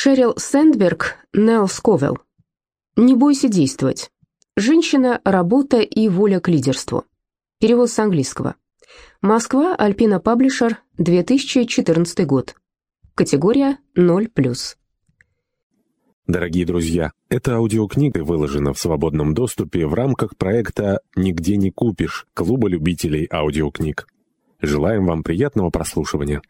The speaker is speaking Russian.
Шерил Сэндберг, Нелл Сковелл. «Не бойся действовать. Женщина, работа и воля к лидерству». Перевод с английского. Москва, Альпина Паблишер, 2014 год. Категория 0+. Дорогие друзья, эта аудиокнига выложена в свободном доступе в рамках проекта «Нигде не купишь» Клуба любителей аудиокниг. Желаем вам приятного прослушивания.